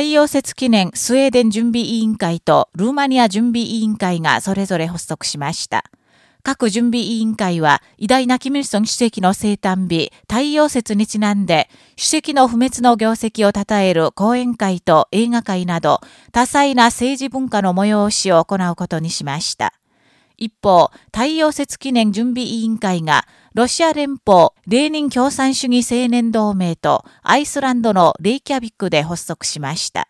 太陽節記念スウェーデン準備委員会とルーマニア準備委員会がそれぞれ発足しました。各準備委員会は、偉大なキム・イルソン主席の生誕日、太陽節にちなんで、主席の不滅の業績を称える講演会と映画会など、多彩な政治文化の催しを行うことにしました。一方、太陽節記念準備委員会が、ロシア連邦レーニン共産主義青年同盟とアイスランドのレイキャビックで発足しました。